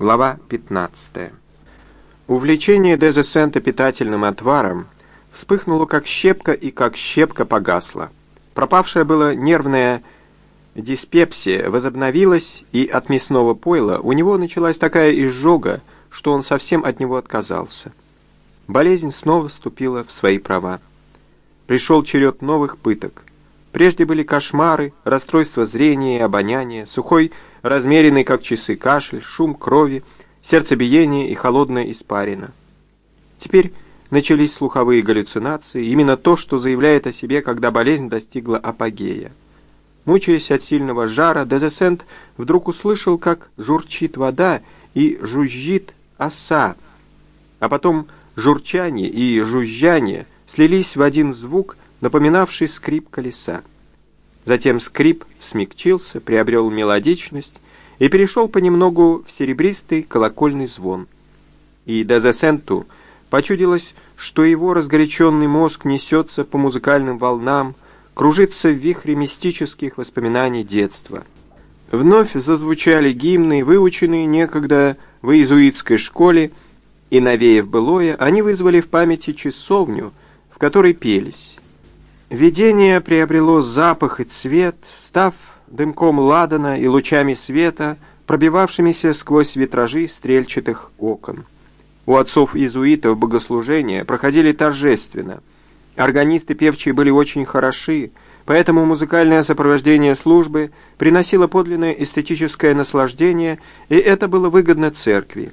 Глава 15. Увлечение Дезесента питательным отваром вспыхнуло как щепка и как щепка погасло. Пропавшая была нервная диспепсия возобновилась, и от мясного пойла у него началась такая изжога, что он совсем от него отказался. Болезнь снова вступила в свои права. Пришел черед новых пыток. Прежде были кошмары, расстройство зрения и обоняния, сухой размеренный, как часы, кашель, шум крови, сердцебиение и холодная испарина. Теперь начались слуховые галлюцинации, именно то, что заявляет о себе, когда болезнь достигла апогея. Мучаясь от сильного жара, Дезесент вдруг услышал, как журчит вода и жужжит оса, а потом журчание и жужжание слились в один звук, напоминавший скрип колеса. Затем скрип смягчился, приобрел мелодичность и перешел понемногу в серебристый колокольный звон. И Дезесенту почудилось, что его разгоряченный мозг несется по музыкальным волнам, кружится в вихре мистических воспоминаний детства. Вновь зазвучали гимны, выученные некогда в иезуитской школе, и, навеяв былое, они вызвали в памяти часовню, в которой пелись. Видение приобрело запах и цвет, став дымком ладана и лучами света, пробивавшимися сквозь витражи стрельчатых окон. У отцов-иезуитов богослужения проходили торжественно. Органисты певчие были очень хороши, поэтому музыкальное сопровождение службы приносило подлинное эстетическое наслаждение, и это было выгодно церкви.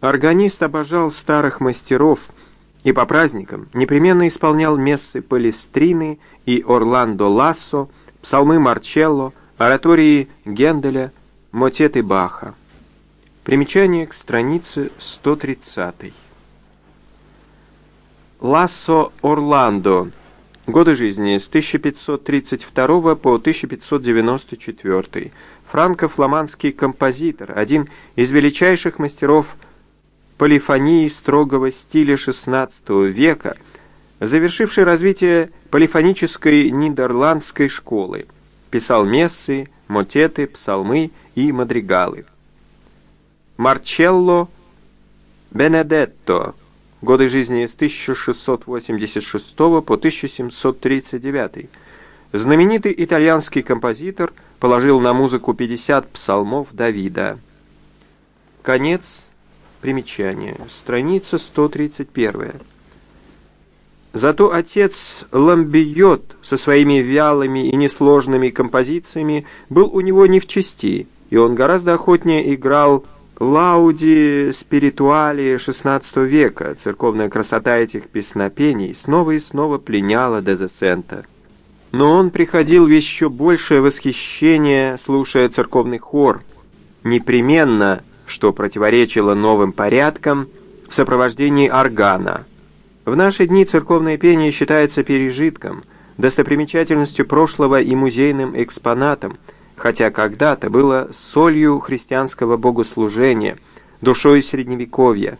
Органист обожал старых мастеров – и по праздникам непременно исполнял мессы Палестрины и Орландо Лассо, псалмы Марчелло, оратории Генделя, мотеты Баха. Примечание к странице 130. Лассо Орландо. Годы жизни с 1532 по 1594. Франко-фламандский композитор, один из величайших мастеров полифонии строгого стиля XVI века, завершивший развитие полифонической нидерландской школы. Писал мессы, мотеты, псалмы и мадригалы. Марчелло Бенедетто. Годы жизни с 1686 по 1739. Знаменитый итальянский композитор положил на музыку 50 псалмов Давида. Конец Примечание. Страница 131. Зато отец Ламбиот со своими вялыми и несложными композициями был у него не в чести, и он гораздо охотнее играл лауди спиритуали XVI века. Церковная красота этих песнопений снова и снова пленяла Дезесента. Но он приходил в еще большее восхищение, слушая церковный хор. Непременно что противоречило новым порядкам в сопровождении органа. В наши дни церковное пение считается пережитком, достопримечательностью прошлого и музейным экспонатом, хотя когда-то было солью христианского богослужения, душой средневековья.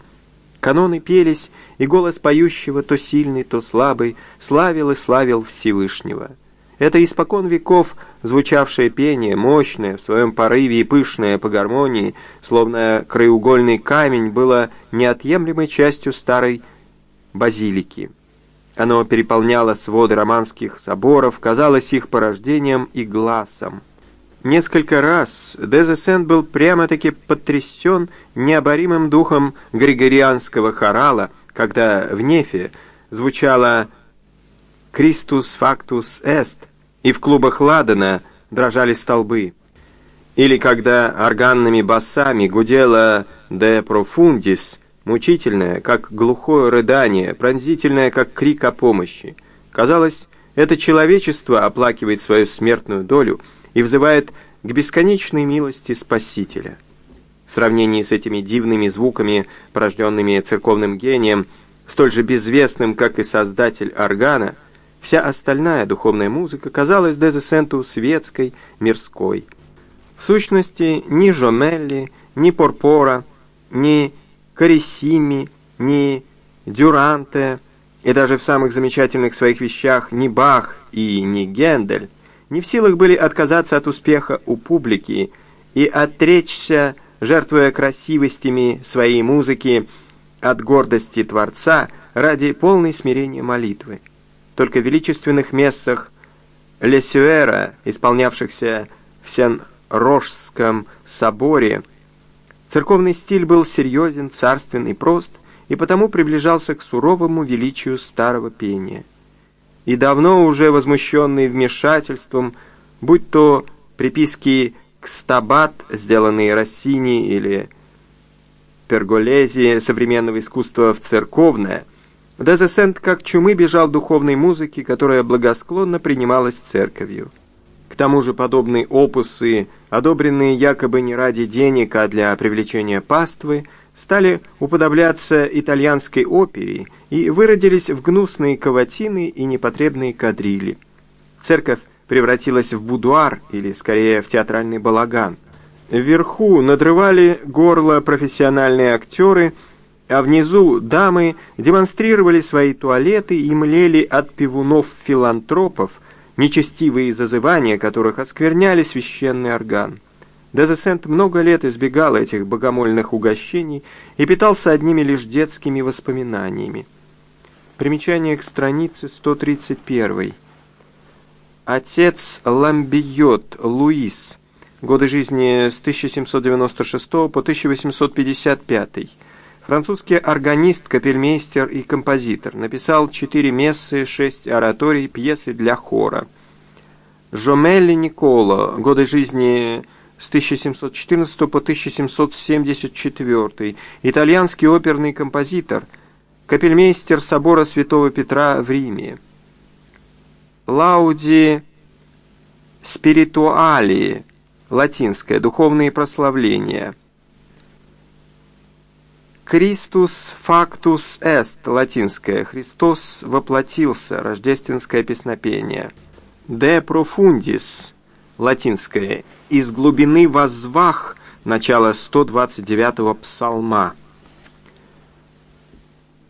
Каноны пелись, и голос поющего, то сильный, то слабый, славил и славил Всевышнего. Это испокон веков звучавшее пение, мощное в своем порыве и пышное по гармонии, словно краеугольный камень, было неотъемлемой частью старой базилики. Оно переполняло своды романских соборов, казалось их порождением и глазом. Несколько раз Дезесент был прямо-таки потрясен необоримым духом григорианского хорала, когда в Нефе звучало «Christus factus est», и в клубах Ладана дрожали столбы. Или когда органными басами гудела «de profundis», мучительное, как глухое рыдание, пронзительное, как крик о помощи. Казалось, это человечество оплакивает свою смертную долю и взывает к бесконечной милости Спасителя. В сравнении с этими дивными звуками, порожденными церковным гением, столь же безвестным, как и создатель органа, Вся остальная духовная музыка казалась Дезесенту светской, мирской. В сущности, ни Жомелли, ни Порпора, ни Карисими, ни Дюранте, и даже в самых замечательных своих вещах ни Бах и ни Гендель не в силах были отказаться от успеха у публики и отречься жертвуя красивостями своей музыки от гордости Творца ради полной смирения молитвы. Только в величественных мессах Лесюэра, исполнявшихся в Сен-Рожском соборе, церковный стиль был серьезен, царственный, прост и потому приближался к суровому величию старого пения. И давно уже возмущенный вмешательством, будь то приписки к стабат, сделанные Россини или Перголези современного искусства в церковное, Дезесент как чумы бежал духовной музыки, которая благосклонно принималась церковью. К тому же подобные опусы, одобренные якобы не ради денег, а для привлечения паствы, стали уподобляться итальянской опере и выродились в гнусные каватины и непотребные кадрили. Церковь превратилась в будуар, или скорее в театральный балаган. Вверху надрывали горло профессиональные актеры, а внизу дамы демонстрировали свои туалеты и млели от пивунов-филантропов, нечестивые зазывания которых оскверняли священный орган. Дезесент много лет избегал этих богомольных угощений и питался одними лишь детскими воспоминаниями. Примечание к странице 131. Отец Ламбиот Луис. Годы жизни с 1796 по 1855. Французский органист, капельмейстер и композитор. Написал четыре мессы, шесть ораторий, пьесы для хора. Жомелли Николо. Годы жизни с 1714 по 1774. Итальянский оперный композитор. Капельмейстер собора Святого Петра в Риме. Лауди спиритуали, латинское, духовные прославления. Christus factus est, латинское, Христос воплотился, рождественское песнопение. De profundis, латинское, из глубины воззвах, начало 129-го псалма.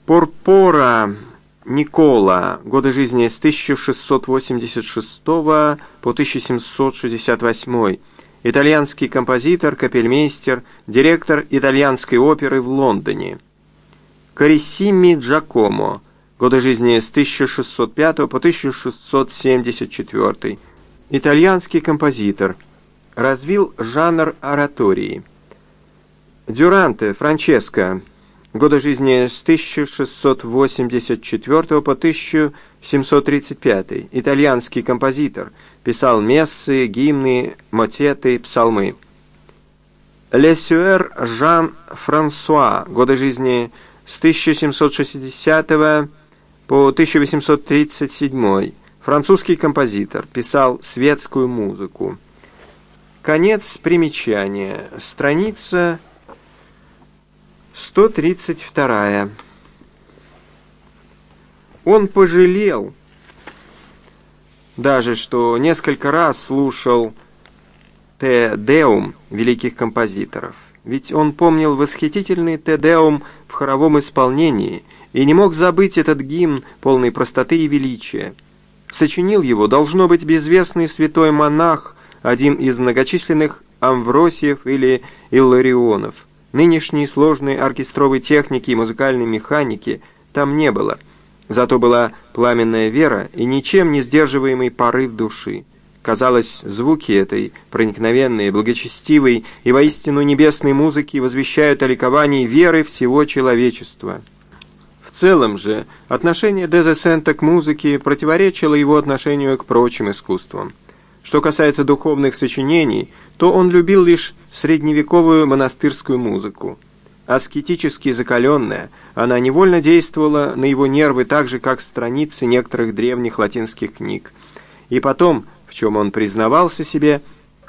Порпора Никола, годы жизни с 1686 по 1768, итальянский композитор, капельмейстер, директор итальянской оперы в Лондоне. Кариссими Джакомо, годы жизни с 1605 по 1674, итальянский композитор, развил жанр оратории. Дюранте Франческо, годы жизни с 1684 по 1735, итальянский композитор, писал мессы, гимны, мотеты, псалмы. Лесюэр Жан Франсуа, годы жизни с 1760 по 1837, французский композитор, писал светскую музыку. Конец примечания. Страница 132. Он пожалел даже, что несколько раз слушал «Те Деум» великих композиторов. Ведь он помнил восхитительный «Те Деум» в хоровом исполнении и не мог забыть этот гимн полной простоты и величия. Сочинил его, должно быть, безвестный святой монах, один из многочисленных Амвросиев или Илларионов. Нынешней сложной оркестровой техники и музыкальной механики там не было. Зато была пламенная вера и ничем не сдерживаемый порыв души. Казалось, звуки этой проникновенной, благочестивой и воистину небесной музыки возвещают о ликовании веры всего человечества. В целом же, отношение Дезесента к музыке противоречило его отношению к прочим искусствам. Что касается духовных сочинений, то он любил лишь средневековую монастырскую музыку. Аскетически закаленная, она невольно действовала на его нервы так же, как страницы некоторых древних латинских книг. И потом, в чем он признавался себе,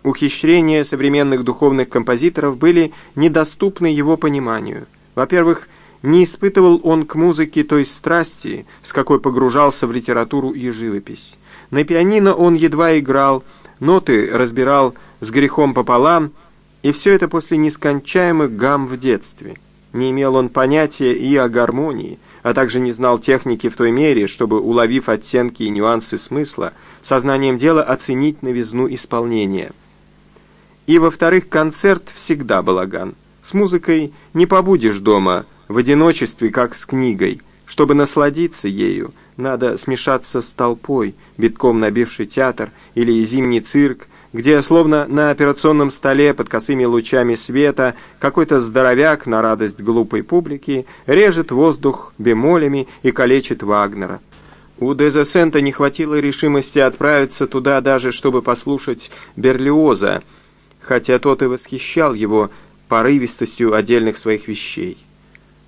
ухищрения современных духовных композиторов были недоступны его пониманию. Во-первых, не испытывал он к музыке той страсти, с какой погружался в литературу и живопись. На пианино он едва играл, ноты разбирал с грехом пополам, и все это после нескончаемых гам в детстве. Не имел он понятия и о гармонии, а также не знал техники в той мере, чтобы, уловив оттенки и нюансы смысла, сознанием дела оценить новизну исполнения. И, во-вторых, концерт всегда балаган. С музыкой не побудешь дома, в одиночестве, как с книгой. Чтобы насладиться ею, надо смешаться с толпой, битком набивший театр или зимний цирк, где, словно на операционном столе под косыми лучами света, какой-то здоровяк на радость глупой публики режет воздух бемолями и калечит Вагнера. У Дезесента не хватило решимости отправиться туда даже, чтобы послушать Берлиоза, хотя тот и восхищал его порывистостью отдельных своих вещей.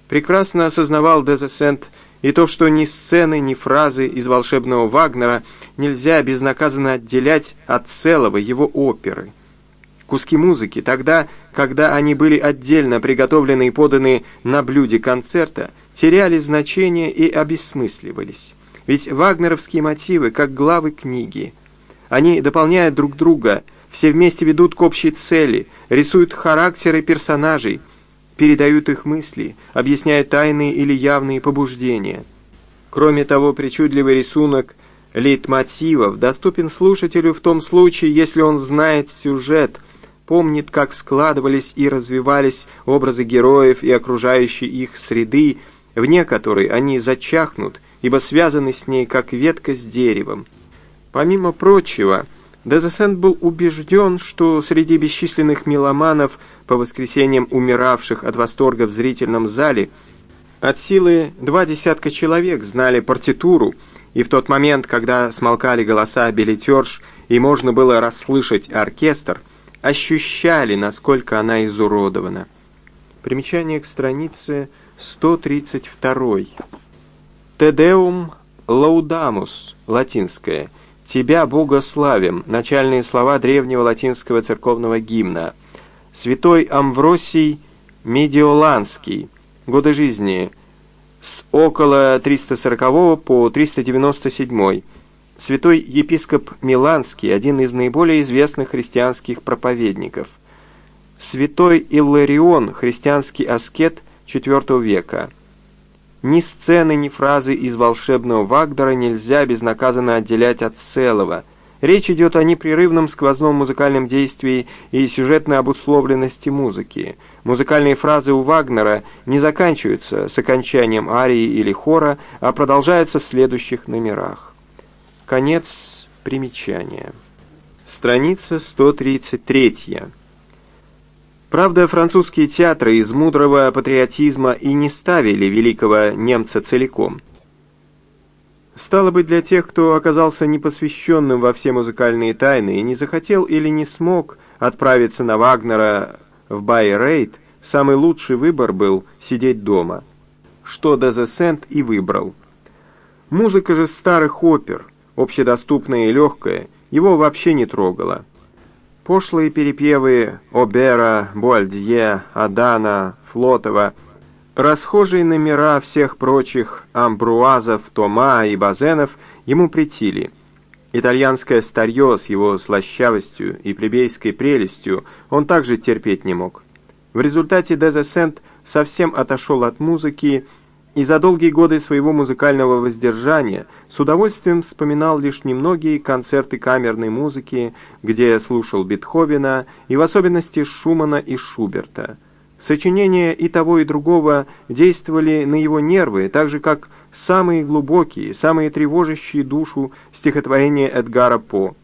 Прекрасно осознавал Дезесент и то, что ни сцены, ни фразы из волшебного Вагнера нельзя безнаказанно отделять от целого его оперы. Куски музыки, тогда, когда они были отдельно приготовлены и поданы на блюде концерта, теряли значение и обесмысливались. Ведь вагнеровские мотивы, как главы книги, они дополняют друг друга, все вместе ведут к общей цели, рисуют характеры персонажей – передают их мысли, объясняя тайные или явные побуждения. Кроме того, причудливый рисунок лейтмотивов доступен слушателю в том случае, если он знает сюжет, помнит, как складывались и развивались образы героев и окружающей их среды, вне которой они зачахнут, ибо связаны с ней, как ветка с деревом. Помимо прочего, Дезесент был убежден, что среди бесчисленных меломанов по воскресеньям умиравших от восторга в зрительном зале от силы два десятка человек знали партитуру, и в тот момент, когда смолкали голоса билетерш и можно было расслышать оркестр, ощущали, насколько она изуродована. Примечание к странице 132. «Тедеум лаудамус» латинское – «Тебя, Бога, славим» — начальные слова древнего латинского церковного гимна. Святой Амвросий Медиоланский, годы жизни с около 340 по 397. Святой епископ Миланский, один из наиболее известных христианских проповедников. Святой Илларион, христианский аскет IV века. Ни сцены, ни фразы из волшебного Вагдера нельзя безнаказанно отделять от целого. Речь идет о непрерывном сквозном музыкальном действии и сюжетной обусловленности музыки. Музыкальные фразы у Вагнера не заканчиваются с окончанием арии или хора, а продолжаются в следующих номерах. Конец примечания. Страница 133. Правда, французские театры из мудрого патриотизма и не ставили великого немца целиком. Стало быть, для тех, кто оказался непосвященным во все музыкальные тайны и не захотел или не смог отправиться на Вагнера в Байрейт, самый лучший выбор был сидеть дома. Что Дезесент и выбрал. Музыка же старых опер, общедоступная и легкая, его вообще не трогала. Пошлые перепевы Обера, Буальдье, Адана, Флотова, расхожие номера всех прочих амбруазов, Тома и Базенов ему притили. Итальянское старье с его слащавостью и плебейской прелестью он также терпеть не мог. В результате Дезесент совсем отошел от музыки и за долгие годы своего музыкального воздержания с удовольствием вспоминал лишь немногие концерты камерной музыки, где слушал Бетховена и в особенности Шумана и Шуберта. Сочинения и того, и другого действовали на его нервы, так же, как самые глубокие, самые тревожащие душу стихотворения Эдгара По.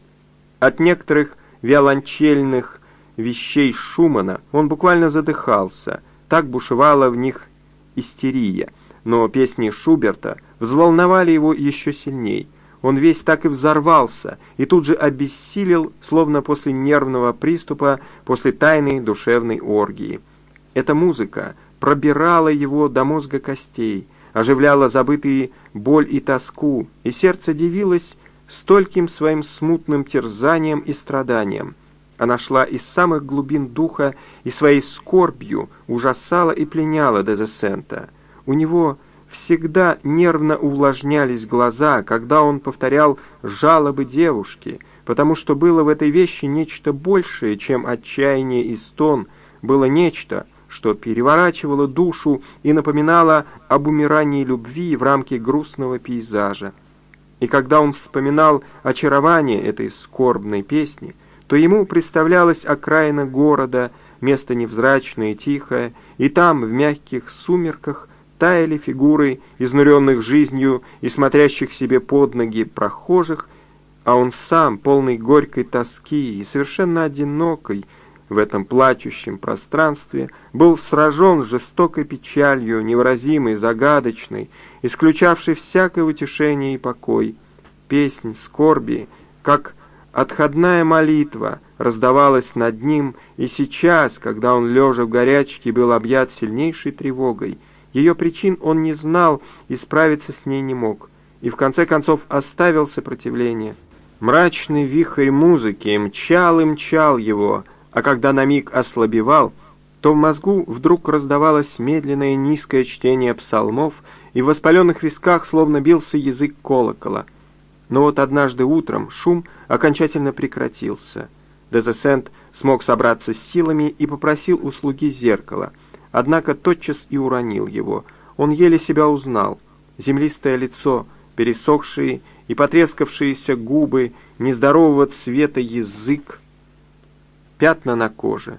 От некоторых виолончельных вещей Шумана он буквально задыхался, так бушевала в них истерия но песни Шуберта взволновали его еще сильней. Он весь так и взорвался, и тут же обессилел, словно после нервного приступа, после тайной душевной оргии. Эта музыка пробирала его до мозга костей, оживляла забытые боль и тоску, и сердце дивилось стольким своим смутным терзанием и страданием. Она шла из самых глубин духа и своей скорбью ужасала и пленяла Дезесента. У него всегда нервно увлажнялись глаза, когда он повторял жалобы девушки, потому что было в этой вещи нечто большее, чем отчаяние и стон, было нечто, что переворачивало душу и напоминало об умирании любви в рамке грустного пейзажа. И когда он вспоминал очарование этой скорбной песни, то ему представлялась окраина города, место невзрачное и тихое, и там, в мягких сумерках, таяли фигуры изнуренных жизнью и смотрящих себе под ноги прохожих, а он сам, полный горькой тоски и совершенно одинокой, в этом плачущем пространстве, был сражен жестокой печалью, невыразимой, загадочной, исключавшей всякое утешение и покой. Песнь скорби, как отходная молитва, раздавалась над ним, и сейчас, когда он, лежа в горячке, был объят сильнейшей тревогой, ее причин он не знал и справиться с ней не мог, и в конце концов оставил сопротивление. Мрачный вихрь музыки мчал и мчал его, а когда на миг ослабевал, то в мозгу вдруг раздавалось медленное низкое чтение псалмов, и в воспаленных висках словно бился язык колокола. Но вот однажды утром шум окончательно прекратился. Дезесент смог собраться с силами и попросил услуги зеркала, однако тотчас и уронил его. Он еле себя узнал. Землистое лицо, пересохшие и потрескавшиеся губы, нездорового цвета язык, пятна на коже.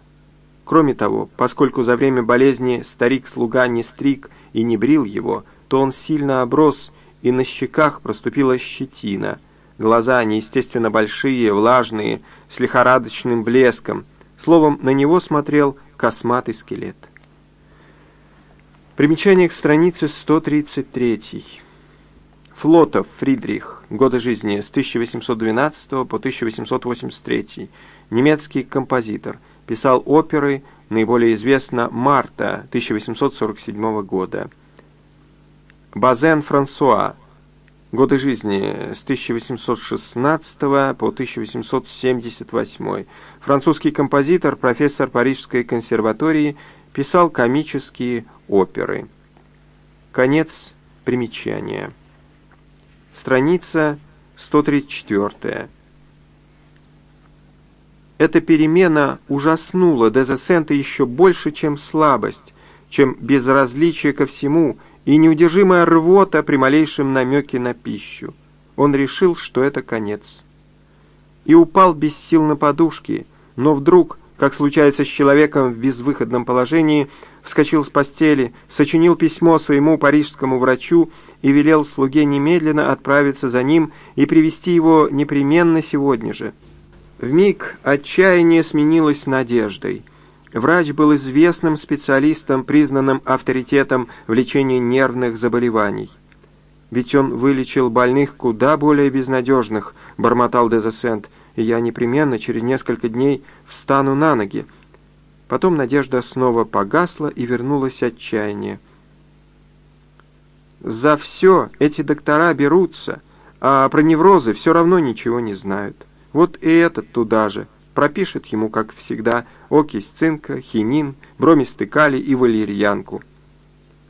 Кроме того, поскольку за время болезни старик-слуга не стриг и не брил его, то он сильно оброс, и на щеках проступила щетина. Глаза неестественно большие, влажные, с лихорадочным блеском. Словом, на него смотрел косматый скелет. Примечание к странице 133. Флотов Фридрих. Годы жизни с 1812 по 1883 немецкий композитор, писал оперы, наиболее известно «Марта» 1847 года. Базен Франсуа, годы жизни с 1816 по 1878, французский композитор, профессор Парижской консерватории, писал комические оперы. Конец примечания. Страница 134. Эта перемена ужаснула Дезесента еще больше, чем слабость, чем безразличие ко всему и неудержимая рвота при малейшем намеке на пищу. Он решил, что это конец. И упал без сил на подушки, но вдруг, как случается с человеком в безвыходном положении, вскочил с постели, сочинил письмо своему парижскому врачу и велел слуге немедленно отправиться за ним и привести его непременно сегодня же. В миг отчаяние сменилось надеждой. Врач был известным специалистом, признанным авторитетом в лечении нервных заболеваний. «Ведь он вылечил больных куда более безнадежных», — бормотал Дезесент, «и я непременно через несколько дней встану на ноги». Потом надежда снова погасла и вернулось отчаяние. «За все эти доктора берутся, а про неврозы все равно ничего не знают». Вот и этот туда же. Пропишет ему, как всегда, окись цинка, хинин, бромистый калий и валерьянку.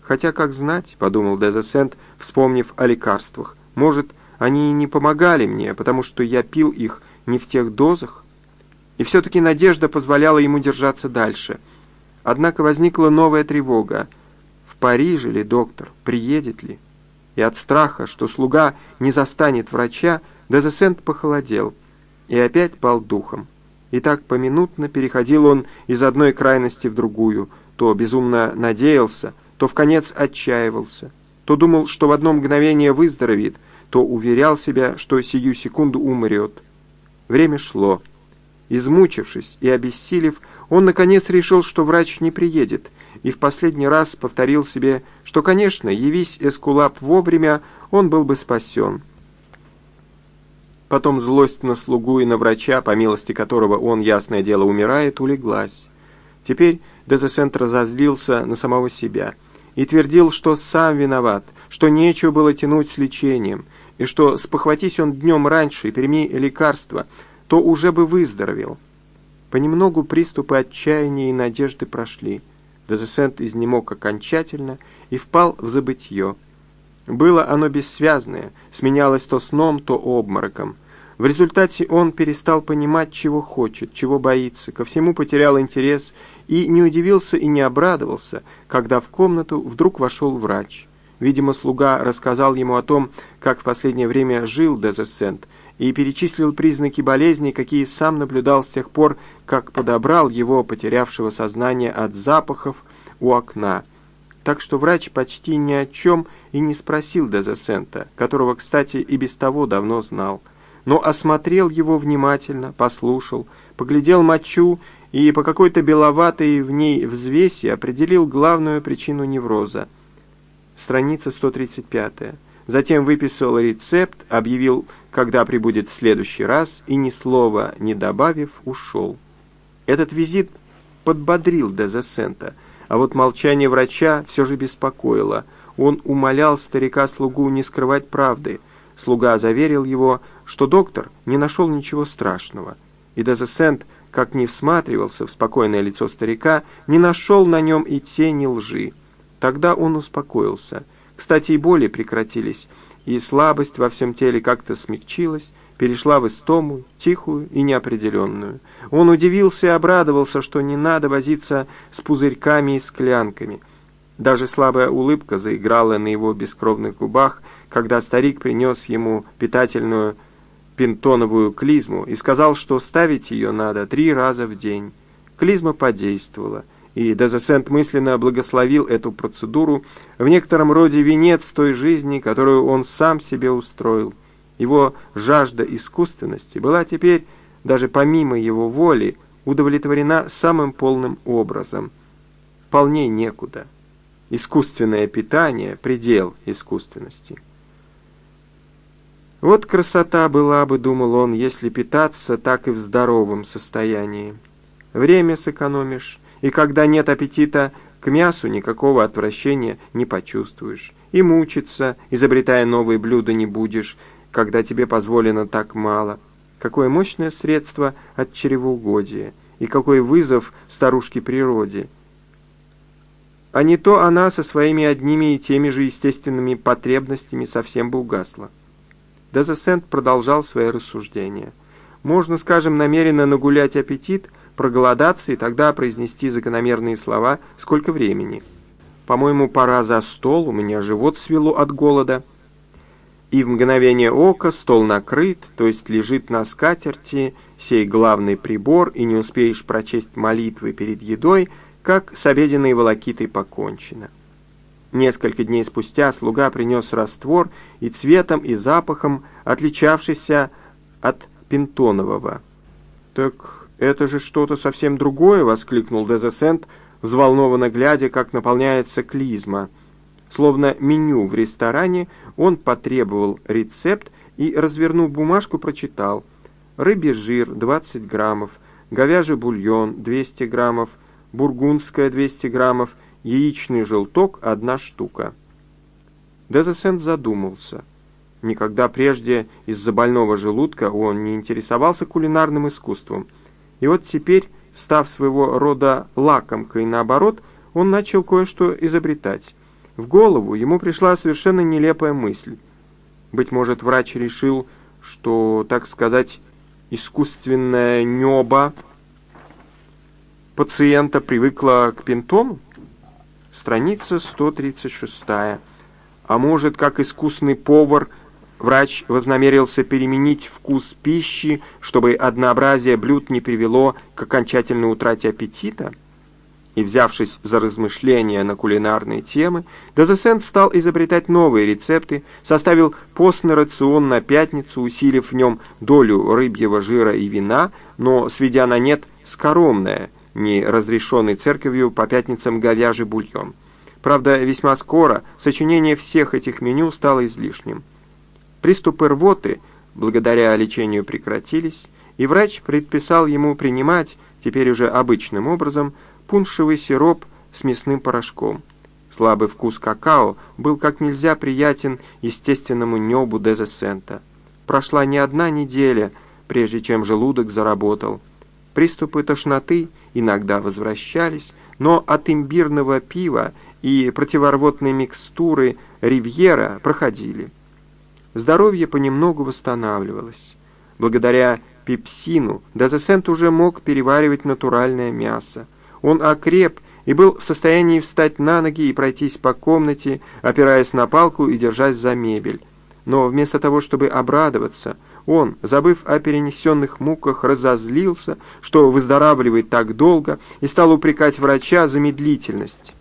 Хотя, как знать, подумал Дезесент, вспомнив о лекарствах, может, они и не помогали мне, потому что я пил их не в тех дозах? И все-таки надежда позволяла ему держаться дальше. Однако возникла новая тревога. В Париже ли доктор? Приедет ли? И от страха, что слуга не застанет врача, Дезесент похолодел – и опять пал духом. И так поминутно переходил он из одной крайности в другую, то безумно надеялся, то в конец отчаивался, то думал, что в одно мгновение выздоровеет, то уверял себя, что сию секунду умрет. Время шло. Измучившись и обессилев, он наконец решил, что врач не приедет, и в последний раз повторил себе, что, конечно, явись Эскулап вовремя, он был бы спасен. Потом злость на слугу и на врача, по милости которого он, ясное дело, умирает, улеглась. Теперь Дезесент разозлился на самого себя и твердил, что сам виноват, что нечего было тянуть с лечением, и что, спохватись он днем раньше и прими лекарства, то уже бы выздоровел. Понемногу приступы отчаяния и надежды прошли. Дезесент изнемог окончательно и впал в забытье. Было оно бессвязное, сменялось то сном, то обмороком. В результате он перестал понимать, чего хочет, чего боится, ко всему потерял интерес и не удивился и не обрадовался, когда в комнату вдруг вошел врач. Видимо, слуга рассказал ему о том, как в последнее время жил Дезесент, и перечислил признаки болезни, какие сам наблюдал с тех пор, как подобрал его, потерявшего сознание от запахов, у окна. Так что врач почти ни о чем и не спросил Дезесента, которого, кстати, и без того давно знал, но осмотрел его внимательно, послушал, поглядел мочу и по какой-то беловатой в ней взвеси определил главную причину невроза. Страница 135. Затем выписал рецепт, объявил, когда прибудет в следующий раз, и ни слова не добавив, ушел. Этот визит подбодрил Дезесента, а вот молчание врача все же беспокоило. Он умолял старика-слугу не скрывать правды. Слуга заверил его, что доктор не нашел ничего страшного. И Дезесент как ни всматривался в спокойное лицо старика, не нашел на нем и тени лжи. Тогда он успокоился. Кстати, и боли прекратились, и слабость во всем теле как-то смягчилась, перешла в истому, тихую и неопределенную. Он удивился и обрадовался, что не надо возиться с пузырьками и склянками. Даже слабая улыбка заиграла на его бескровных губах, когда старик принес ему питательную пентоновую клизму и сказал, что ставить ее надо три раза в день. Клизма подействовала, и Дезесент мысленно благословил эту процедуру, в некотором роде венец той жизни, которую он сам себе устроил. Его жажда искусственности была теперь, даже помимо его воли, удовлетворена самым полным образом. Вполне некуда. Искусственное питание – предел искусственности. Вот красота была бы, думал он, если питаться так и в здоровом состоянии. Время сэкономишь, и когда нет аппетита, к мясу никакого отвращения не почувствуешь. И мучиться, изобретая новые блюда, не будешь, когда тебе позволено так мало. Какое мощное средство от чревоугодия, и какой вызов старушке природе. А не то она со своими одними и теми же естественными потребностями совсем бы угасла. Дезесент продолжал свои рассуждения. Можно, скажем, намеренно нагулять аппетит, проголодаться и тогда произнести закономерные слова «Сколько времени?». «По-моему, пора за стол, у меня живот свело от голода». И в мгновение ока стол накрыт, то есть лежит на скатерти, сей главный прибор, и не успеешь прочесть молитвы перед едой, как с обеденной волокитой покончено. Несколько дней спустя слуга принес раствор и цветом, и запахом, отличавшийся от пентонового. «Так это же что-то совсем другое!» — воскликнул Дезесент, взволнованно глядя, как наполняется клизма. Словно меню в ресторане, он потребовал рецепт и, развернув бумажку, прочитал. Рыбий жир 20 граммов, говяжий бульон 200 граммов, бургундская 200 граммов — яичный желток – одна штука. Дезесент задумался. Никогда прежде из-за больного желудка он не интересовался кулинарным искусством. И вот теперь, став своего рода лакомкой наоборот, он начал кое-что изобретать. В голову ему пришла совершенно нелепая мысль. Быть может, врач решил, что, так сказать, искусственное небо пациента привыкла к пентону? Страница 136. А может, как искусный повар, врач вознамерился переменить вкус пищи, чтобы однообразие блюд не привело к окончательной утрате аппетита? И, взявшись за размышления на кулинарные темы, Дезесент стал изобретать новые рецепты, составил постный рацион на пятницу, усилив в нем долю рыбьего жира и вина, но сведя на нет скоромное – не разрешенный церковью по пятницам говяжий бульон. Правда, весьма скоро сочинение всех этих меню стало излишним. Приступы рвоты, благодаря лечению, прекратились, и врач предписал ему принимать, теперь уже обычным образом, пуншевый сироп с мясным порошком. Слабый вкус какао был как нельзя приятен естественному небу Дезесента. Прошла не одна неделя, прежде чем желудок заработал. Приступы тошноты иногда возвращались, но от имбирного пива и противорвотной микстуры Ривьера проходили. Здоровье понемногу восстанавливалось. Благодаря пепсину Дезесент уже мог переваривать натуральное мясо. Он окреп и был в состоянии встать на ноги и пройтись по комнате, опираясь на палку и держась за мебель. Но вместо того, чтобы обрадоваться, он, забыв о перенесенных муках, разозлился, что выздоравливает так долго, и стал упрекать врача за медлительность.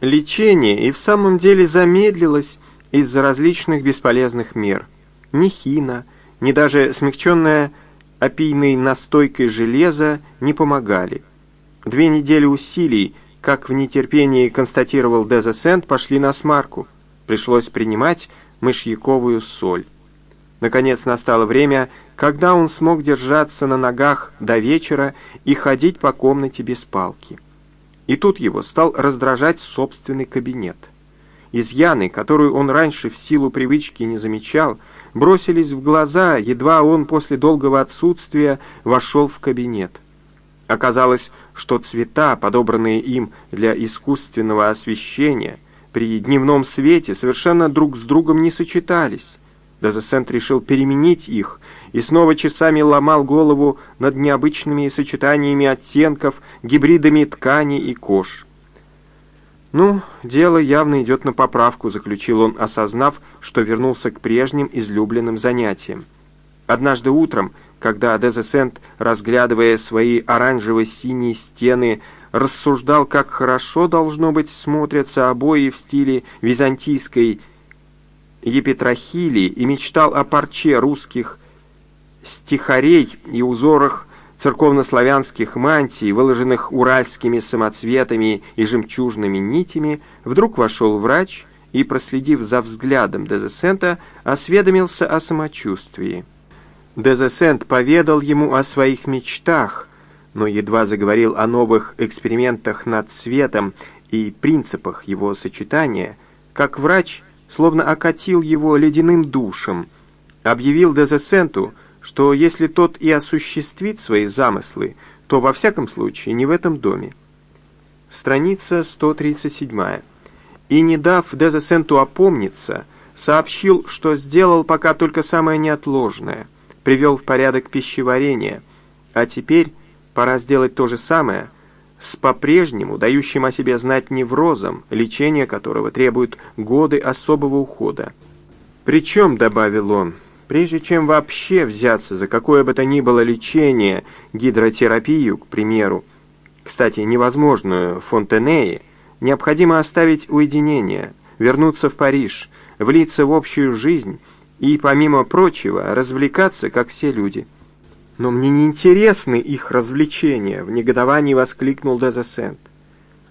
Лечение и в самом деле замедлилось из-за различных бесполезных мер. Ни хина, ни даже смягченная опийной настойкой железа не помогали. Две недели усилий, как в нетерпении констатировал Дезесент, пошли на смарку. Пришлось принимать мышьяковую соль. Наконец настало время, когда он смог держаться на ногах до вечера и ходить по комнате без палки. И тут его стал раздражать собственный кабинет. Изъяны, которую он раньше в силу привычки не замечал, бросились в глаза, едва он после долгого отсутствия вошел в кабинет. Оказалось, что цвета, подобранные им для искусственного освещения, при дневном свете совершенно друг с другом не сочетались. Дезесент решил переменить их и снова часами ломал голову над необычными сочетаниями оттенков, гибридами ткани и кож. «Ну, дело явно идет на поправку», — заключил он, осознав, что вернулся к прежним излюбленным занятиям. Однажды утром, когда Дезесент, разглядывая свои оранжево-синие стены, рассуждал, как хорошо должно быть смотрятся обои в стиле византийской епитрахилии и мечтал о парче русских стихарей и узорах церковнославянских мантий, выложенных уральскими самоцветами и жемчужными нитями, вдруг вошел врач и, проследив за взглядом Дезесента, осведомился о самочувствии. Дезесент поведал ему о своих мечтах, но едва заговорил о новых экспериментах над цветом и принципах его сочетания, как врач словно окатил его ледяным душем, объявил Дезесенту, что если тот и осуществит свои замыслы, то во всяком случае не в этом доме. Страница 137. И, не дав Дезесенту опомниться, сообщил, что сделал пока только самое неотложное, привел в порядок пищеварение, а теперь пора сделать то же самое с по-прежнему дающим о себе знать неврозом, лечение которого требует годы особого ухода. Причем, добавил он, Прежде чем вообще взяться за какое бы то ни было лечение, гидротерапию, к примеру, кстати, невозможную в Фонтенее, необходимо оставить уединение, вернуться в Париж, влиться в общую жизнь и, помимо прочего, развлекаться, как все люди. «Но мне не интересны их развлечения», — в негодовании воскликнул Дезесент.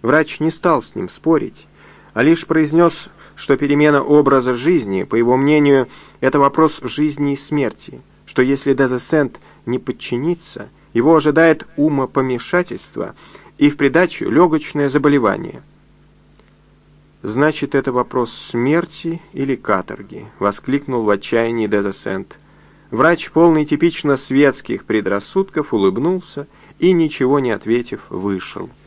Врач не стал с ним спорить, а лишь произнес что перемена образа жизни, по его мнению, это вопрос жизни и смерти, что если Дезесент не подчинится, его ожидает умопомешательство и в придачу легочное заболевание. «Значит, это вопрос смерти или каторги», — воскликнул в отчаянии Дезесент. Врач, полный типично светских предрассудков, улыбнулся и, ничего не ответив, вышел.